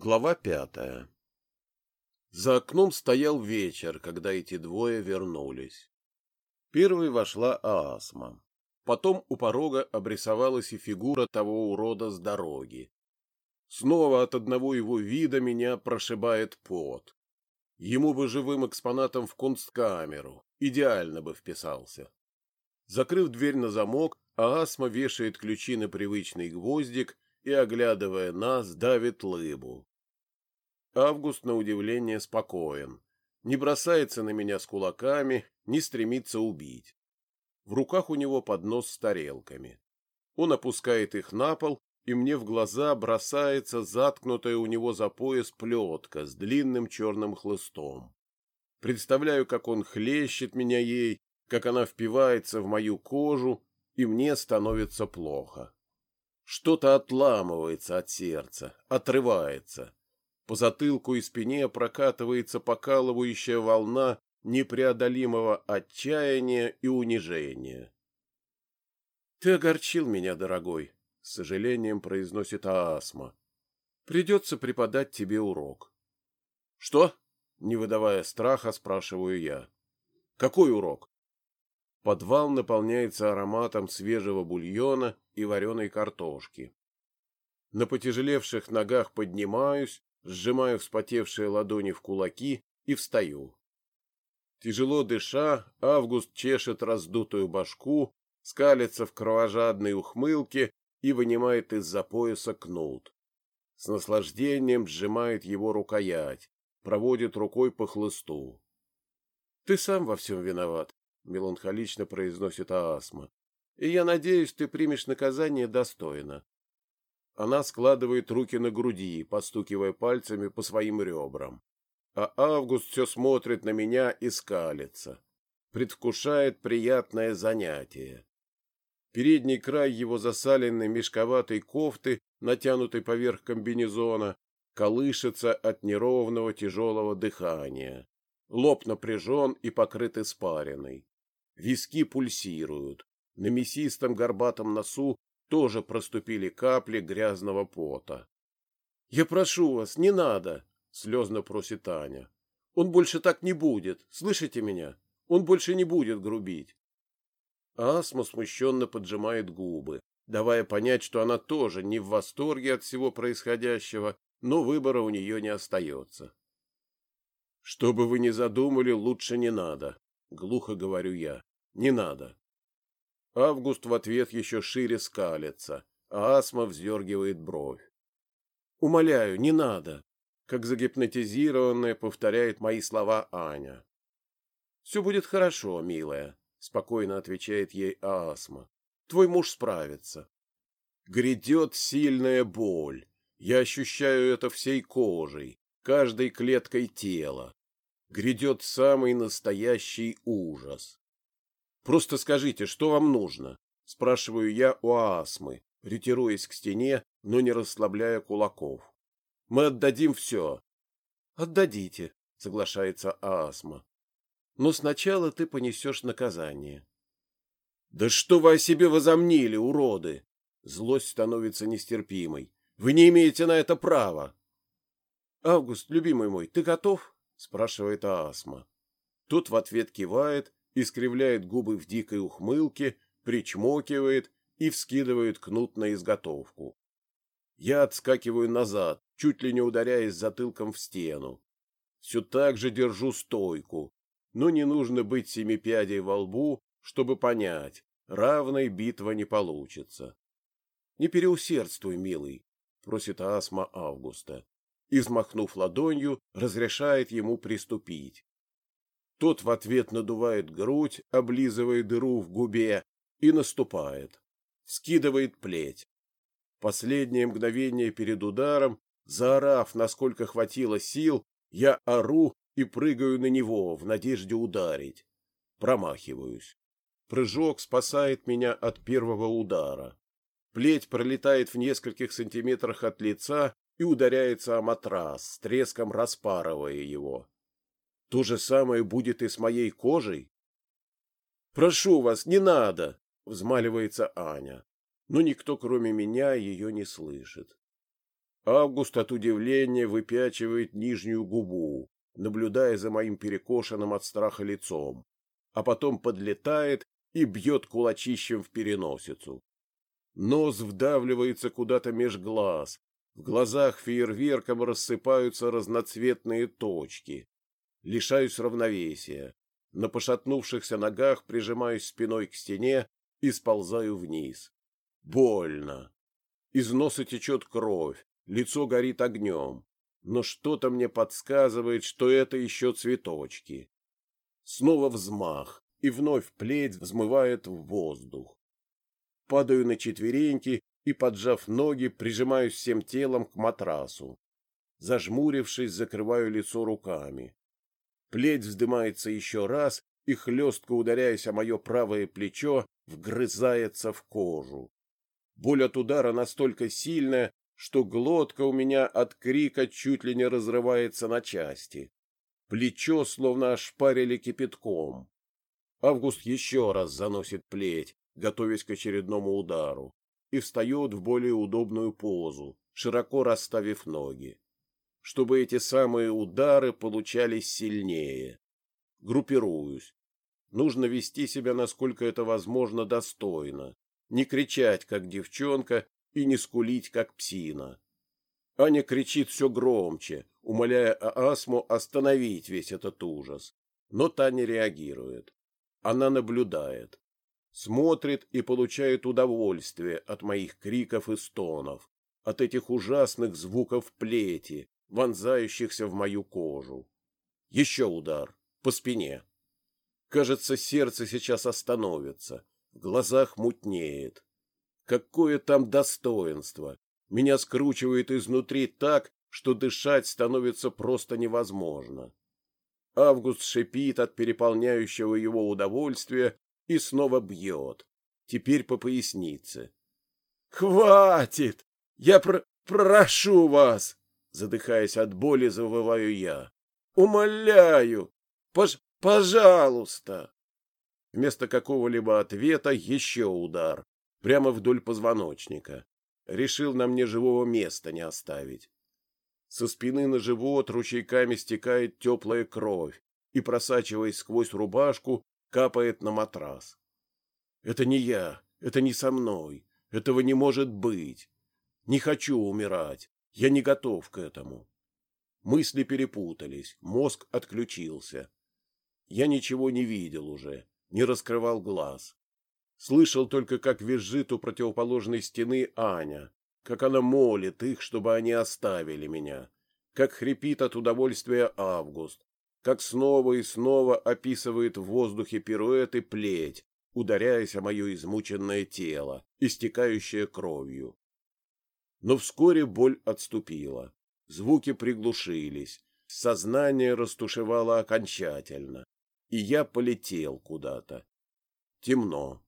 Глава пятая За окном стоял вечер, когда эти двое вернулись. Первой вошла Аасма. Потом у порога обрисовалась и фигура того урода с дороги. Снова от одного его вида меня прошибает пот. Ему бы живым экспонатом в кунсткамеру, идеально бы вписался. Закрыв дверь на замок, Аасма вешает ключи на привычный гвоздик и, оглядывая нас, давит лыбу. Август, на удивление, спокоен. Не бросается на меня с кулаками, не стремится убить. В руках у него поднос с тарелками. Он опускает их на пол, и мне в глаза бросается заткнутая у него за пояс плетка с длинным черным хлыстом. Представляю, как он хлещет меня ей, как она впивается в мою кожу, и мне становится плохо. Что-то отламывается от сердца, отрывается. По затылку и спине прокатывается покалывающая волна непреодолимого отчаяния и унижения. «Ты огорчил меня, дорогой», — с сожалением произносит Аасма. «Придется преподать тебе урок». «Что?» — не выдавая страха, спрашиваю я. «Какой урок?» Подвал наполняется ароматом свежего бульона и вареной картошки. На потяжелевших ногах поднимаюсь сжимаю вспотевшие ладони в кулаки и встаю. Тяжело дыша, Август чешет раздутую башку, скалится в кровожадной ухмылке и вынимает из-за пояса кнут. С наслаждением сжимает его рукоять, проводит рукой по хлысту. — Ты сам во всем виноват, — меланхолично произносит Аасма. — И я надеюсь, ты примешь наказание достойно. Она складывает руки на груди, постукивая пальцами по своим ребрам. А Август все смотрит на меня и скалится. Предвкушает приятное занятие. Передний край его засаленной мешковатой кофты, натянутой поверх комбинезона, колышется от неровного тяжелого дыхания. Лоб напряжен и покрыт испариной. Виски пульсируют. На мясистом горбатом носу тоже проступили капли грязного пота. — Я прошу вас, не надо! — слезно просит Аня. — Он больше так не будет, слышите меня? Он больше не будет грубить. Асма смущенно поджимает губы, давая понять, что она тоже не в восторге от всего происходящего, но выбора у нее не остается. — Что бы вы ни задумали, лучше не надо, — глухо говорю я. — Не надо. Август в ответ еще шире скалится, а Асма вздергивает бровь. «Умоляю, не надо!» Как загипнотизированная повторяет мои слова Аня. «Все будет хорошо, милая», — спокойно отвечает ей Асма. «Твой муж справится». Грядет сильная боль. Я ощущаю это всей кожей, каждой клеткой тела. Грядет самый настоящий ужас. Просто скажите, что вам нужно? Спрашиваю я у Асмы, ретируясь к стене, но не расслабляя кулаков. Мы отдадим все. Отдадите, соглашается Асма. Но сначала ты понесешь наказание. Да что вы о себе возомнили, уроды? Злость становится нестерпимой. Вы не имеете на это права. Август, любимый мой, ты готов? спрашивает Асма. Тот в ответ кивает искривляет губы в дикой ухмылке, причмокивает и вскидывает кнут на изготовку. Я отскакиваю назад, чуть ли не ударяясь затылком в стену. Все так же держу стойку, но не нужно быть семипядей во лбу, чтобы понять, равной битва не получится. — Не переусердствуй, милый, — просит Асма Августа. И, взмахнув ладонью, разрешает ему приступить. Тот в ответ надувает грудь, облизывая дыру в губе и наступает. Скидывает плеть. Последнее мгновение перед ударом, заорав, насколько хватило сил, я ору и прыгаю на него в надежде ударить. Промахиваюсь. Прыжок спасает меня от первого удара. Плеть пролетает в нескольких сантиметрах от лица и ударяется о матрас, с треском распарывая его. То же самое будет и с моей кожей. Прошу вас, не надо, взмаливается Аня, но никто, кроме меня, ее не слышит. Август от удивления выпячивает нижнюю губу, наблюдая за моим перекошенным от страха лицом, а потом подлетает и бьет кулачищем в переносицу. Нос вдавливается куда-то меж глаз, в глазах фейерверком рассыпаются разноцветные точки. Лишаюсь равновесия. На пошатнувшихся ногах прижимаюсь спиной к стене и сползаю вниз. Больно. Из носа течет кровь, лицо горит огнем, но что-то мне подсказывает, что это еще цветочки. Снова взмах, и вновь плеть взмывает в воздух. Падаю на четвереньки и, поджав ноги, прижимаюсь всем телом к матрасу. Зажмурившись, закрываю лицо руками. Плеть вздымается еще раз и, хлестко ударяясь о мое правое плечо, вгрызается в кожу. Боль от удара настолько сильная, что глотка у меня от крика чуть ли не разрывается на части. Плечо словно ошпарили кипятком. Август еще раз заносит плеть, готовясь к очередному удару, и встает в более удобную позу, широко расставив ноги. Чтобы эти самые удары получались сильнее. Группируюсь. Нужно вести себя, насколько это возможно, достойно. Не кричать, как девчонка, и не скулить, как псина. Аня кричит все громче, умоляя Асму остановить весь этот ужас. Но та не реагирует. Она наблюдает. Смотрит и получает удовольствие от моих криков и стонов, от этих ужасных звуков плети, вонзающихся в мою кожу. Еще удар. По спине. Кажется, сердце сейчас остановится. В глазах мутнеет. Какое там достоинство! Меня скручивает изнутри так, что дышать становится просто невозможно. Август шипит от переполняющего его удовольствия и снова бьет. Теперь по пояснице. «Хватит! Я пр прошу вас!» Задыхаясь от боли, завываю я. «Умоляю! Пож пожалуйста!» Вместо какого-либо ответа еще удар, прямо вдоль позвоночника. Решил на мне живого места не оставить. Со спины на живот ручейками стекает теплая кровь и, просачиваясь сквозь рубашку, капает на матрас. Это не я, это не со мной, этого не может быть. Не хочу умирать, я не готов к этому. Мысли перепутались, мозг отключился. Я ничего не видел уже, не раскрывал глаз. Слышал только, как визжит у противоположной стены Аня, как она молит их, чтобы они оставили меня, как хрипит от удовольствия Август, как снова и снова описывает в воздухе пируэты плеть, ударяясь о мое измученное тело, истекающее кровью. Но вскоре боль отступила, звуки приглушились, сознание растушевало окончательно, и я полетел куда-то. Темно,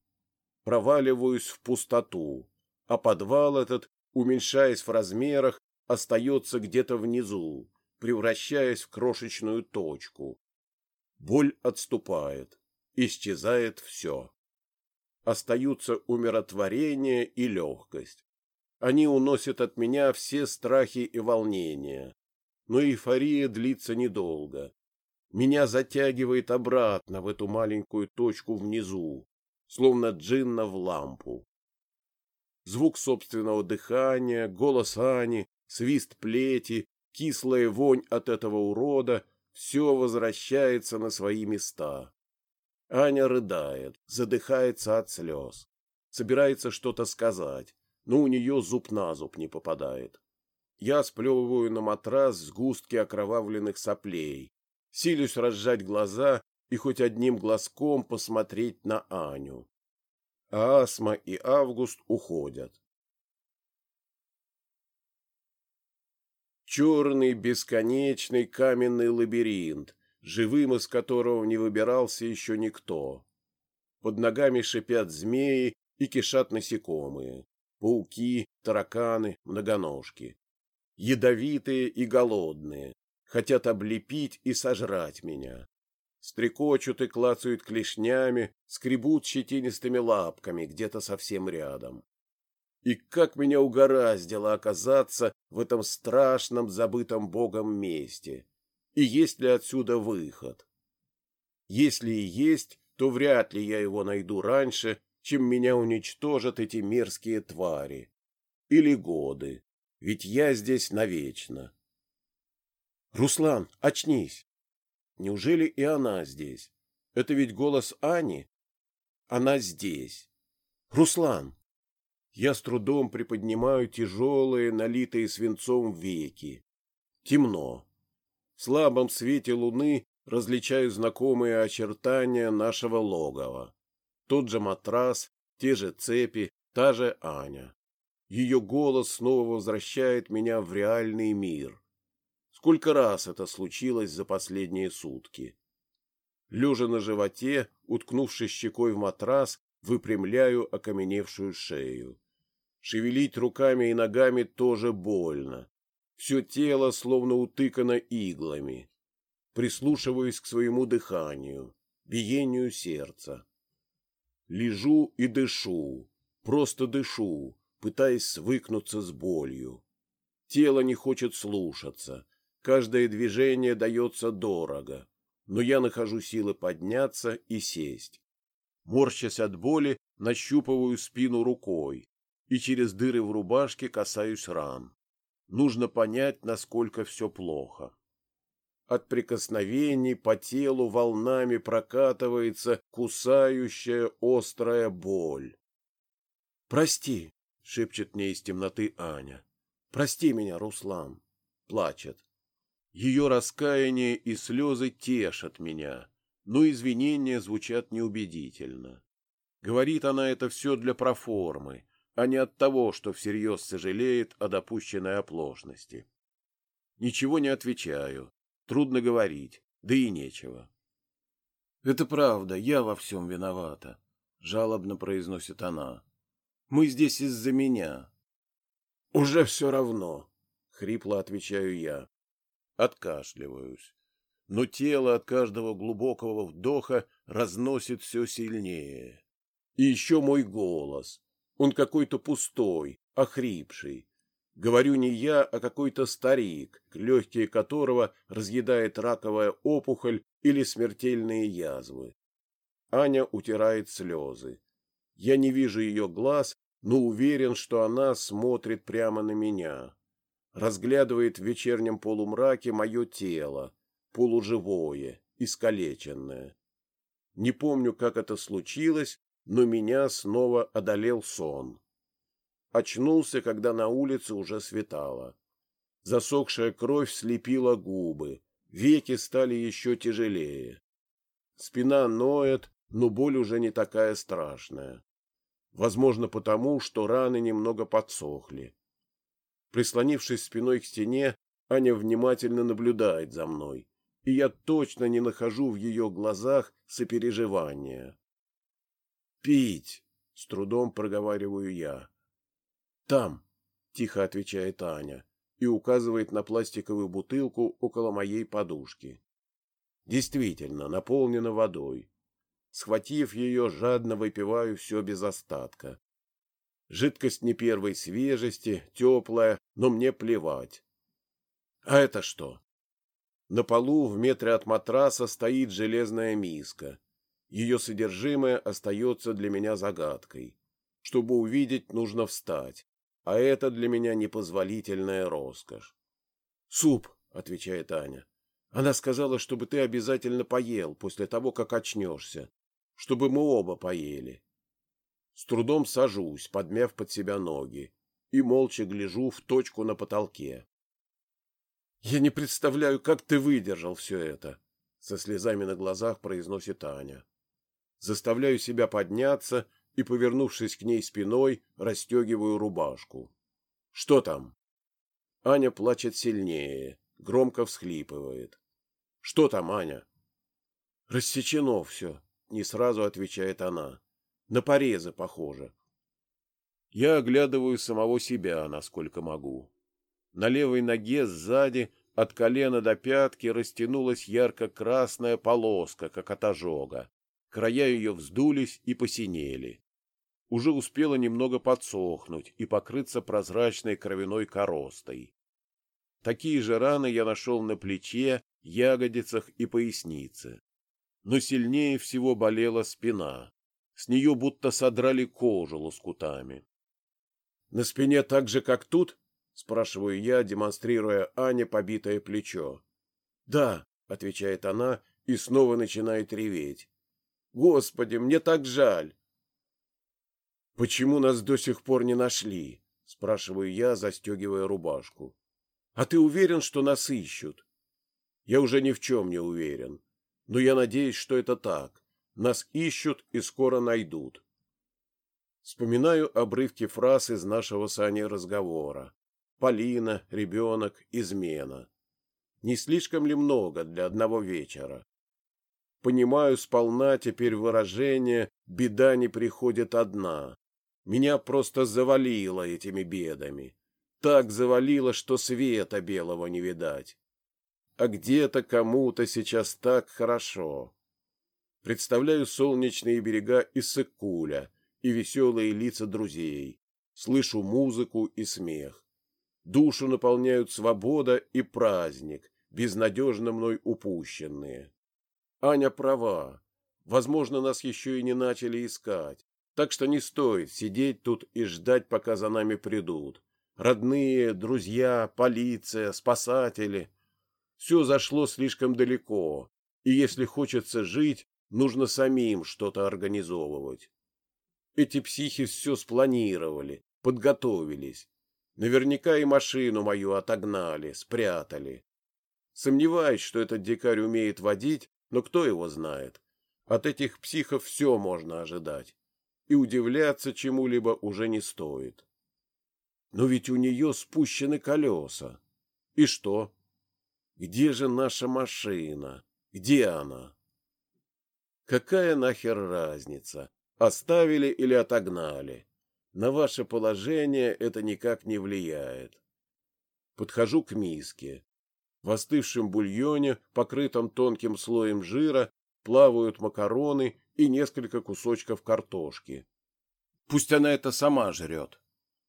проваливаюсь в пустоту, а подвал этот, уменьшаясь в размерах, остается где-то внизу, превращаясь в крошечную точку. Боль отступает, исчезает все. Остаются умиротворение и легкость. Они уносят от меня все страхи и волнения. Но эйфория длится недолго. Меня затягивает обратно в эту маленькую точку внизу, словно джинна в лампу. Звук собственного дыхания, голос Ани, свист плети, кислая вонь от этого урода — все возвращается на свои места. Аня рыдает, задыхается от слез. Собирается что-то сказать, но у нее зуб на зуб не попадает. Я сплевываю на матрас сгустки окровавленных соплей, силюсь разжать глаза и хоть одним глазком посмотреть на Аню. А Асма и Август уходят. Черный бесконечный каменный лабиринт, живым из которого не выбирался еще никто. Под ногами шипят змеи и кишат насекомые, пауки, тараканы, многоножки. Ядовитые и голодные, хотят облепить и сожрать меня стрекочут и клацают клешнями, скребут щетинистыми лапками где-то совсем рядом. И как меня угораздило оказаться в этом страшном забытом Богом месте. И есть ли отсюда выход? Если и есть, то вряд ли я его найду раньше, чем меня уничтожат эти мерзкие твари. Или годы, ведь я здесь навечно. Руслан, очнись! Неужели и она здесь? Это ведь голос Ани? Она здесь. Руслан! Я с трудом приподнимаю тяжелые, налитые свинцом веки. Темно. В слабом свете луны различаю знакомые очертания нашего логова. Тот же матрас, те же цепи, та же Аня. Ее голос снова возвращает меня в реальный мир. Сколько раз это случилось за последние сутки? Лежа на животе, уткнувшись щекой в матрас, выпрямляю окаменевшую шею. Шевелить руками и ногами тоже больно. Все тело словно утыкано иглами. Прислушиваюсь к своему дыханию, биению сердца. Лежу и дышу, просто дышу, пытаясь свыкнуться с болью. Тело не хочет слушаться, каждое движение дается дорого, но я нахожу силы подняться и сесть. Морщась от боли, нащупываю спину рукой и через дыры в рубашке касаюсь ран. Нужно понять, насколько все плохо. От прикосновений по телу волнами прокатывается кусающая острая боль. «Прости», — шепчет мне из темноты Аня. «Прости меня, Руслан», — плачет. Ее раскаяние и слезы тешат меня, но извинения звучат неубедительно. Говорит она это все для проформы, а не от того, что всерьез сожалеет о допущенной оплошности. Ничего не отвечаю, трудно говорить, да и нечего. — Это правда, я во всем виновата, — жалобно произносит она. — Мы здесь из-за меня. — Уже все равно, — хрипло отвечаю я. Откашливаюсь. Но тело от каждого глубокого вдоха разносит все сильнее. И еще мой голос, он какой-то пустой, охрипший. Говорю не я, а какой-то старик, легкие которого разъедает раковая опухоль или смертельные язвы. Аня утирает слезы. Я не вижу ее глаз, но уверен, что она смотрит прямо на меня. Разглядывает в вечернем полумраке мое тело, полуживое, искалеченное. Не помню, как это случилось, но меня снова одолел сон. Очнулся, когда на улице уже светало. Засохшая кровь слепила губы, веки стали еще тяжелее. Спина ноет, но боль уже не такая страшная. Возможно, потому, что раны немного подсохли. Прислонившись спиной к стене, Аня внимательно наблюдает за мной, и я точно не нахожу в ее глазах сопереживания. Пить, с трудом проговариваю я. Там, тихо отвечает Аня и указывает на пластиковую бутылку около моей подушки. Действительно, наполнена водой. Схватив ее, жадно выпиваю все без остатка. Жидкость не первой свежести, теплая, но мне плевать. А это что? На полу в метре от матраса стоит железная миска. Ее содержимое остается для меня загадкой. Чтобы увидеть, нужно встать, а это для меня непозволительная роскошь. «Суп», — отвечает Аня. «Она сказала, чтобы ты обязательно поел после того, как очнешься, чтобы мы оба поели». С трудом сажусь, подмяв под себя ноги, и молча гляжу в точку на потолке. «Я не представляю, как ты выдержал все это», — со слезами на глазах произносит Аня заставляю себя подняться и, повернувшись к ней спиной, расстегиваю рубашку. «Что там?» Аня плачет сильнее, громко всхлипывает. «Что там, Аня?» «Рассечено все», — не сразу отвечает она. «На порезы похоже». Я оглядываю самого себя, насколько могу. На левой ноге сзади от колена до пятки растянулась ярко-красная полоска, как от ожога края ее вздулись и посинели. уже успела немного подсохнуть и покрыться прозрачной кровяной коростой. Такие же раны я нашел на плече, ягодицах и пояснице. Но сильнее всего болела спина. С нее будто содрали кожу лоскутами. — На спине так же, как тут? — спрашиваю я, демонстрируя Ане побитое плечо. — Да, — отвечает она и снова начинает реветь. — Господи, мне так жаль! — Почему нас до сих пор не нашли? — спрашиваю я, застегивая рубашку. — А ты уверен, что нас ищут? Я уже ни в чем не уверен. Но я надеюсь, что это так. Нас ищут и скоро найдут. Вспоминаю обрывки фраз из нашего с Аней разговора. Полина, ребенок, измена. Не слишком ли много для одного вечера? Понимаю сполна теперь выражение «беда не приходит одна». Меня просто завалило этими бедами. Так завалило, что света белого не видать а где-то кому-то сейчас так хорошо. Представляю солнечные берега Иссыкуля и веселые лица друзей, слышу музыку и смех. Душу наполняют свобода и праздник, безнадежно мной упущенные. Аня права. Возможно, нас еще и не начали искать, так что не стоит сидеть тут и ждать, пока за нами придут. Родные, друзья, полиция, спасатели — все зашло слишком далеко, и если хочется жить, нужно самим что-то организовывать. Эти психи все спланировали, подготовились. Наверняка и машину мою отогнали, спрятали. Сомневаюсь, что этот дикарь умеет водить, но кто его знает. От этих психов все можно ожидать. И удивляться чему-либо уже не стоит. Но ведь у нее спущены колеса. И что? Где же наша машина? Где она? Какая нахер разница, оставили или отогнали? На ваше положение это никак не влияет. Подхожу к миске. В остывшем бульоне, покрытом тонким слоем жира, плавают макароны и несколько кусочков картошки. Пусть она это сама жрет.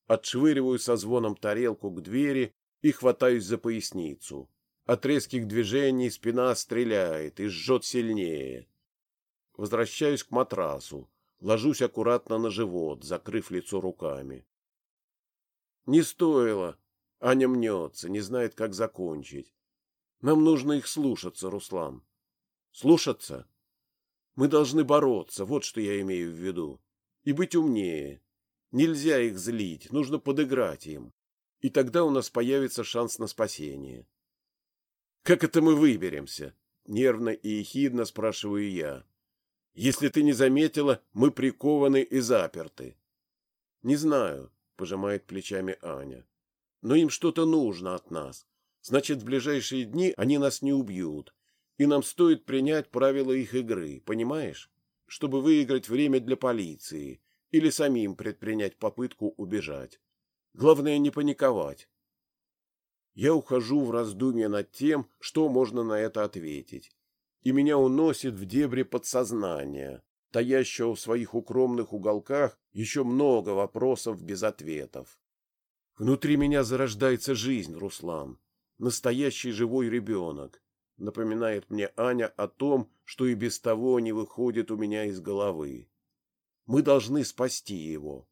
Отшвыриваю со звоном тарелку к двери и хватаюсь за поясницу. От резких движений спина стреляет и жжет сильнее. Возвращаюсь к матрасу, ложусь аккуратно на живот, закрыв лицо руками. Не стоило. Аня мнется, не знает, как закончить. Нам нужно их слушаться, Руслан. Слушаться? Мы должны бороться, вот что я имею в виду. И быть умнее. Нельзя их злить, нужно подыграть им. И тогда у нас появится шанс на спасение. Как это мы выберемся? Нервно и ехидно спрашиваю я. Если ты не заметила, мы прикованы и заперты. Не знаю, пожимает плечами Аня. Но им что-то нужно от нас. Значит, в ближайшие дни они нас не убьют. И нам стоит принять правила их игры, понимаешь? Чтобы выиграть время для полиции или самим предпринять попытку убежать. Главное не паниковать. Я ухожу в раздумье над тем, что можно на это ответить, и меня уносит в дебри подсознания, таящего в своих укромных уголках еще много вопросов без ответов. Внутри меня зарождается жизнь, Руслан, настоящий живой ребенок, напоминает мне Аня о том, что и без того не выходит у меня из головы. Мы должны спасти его.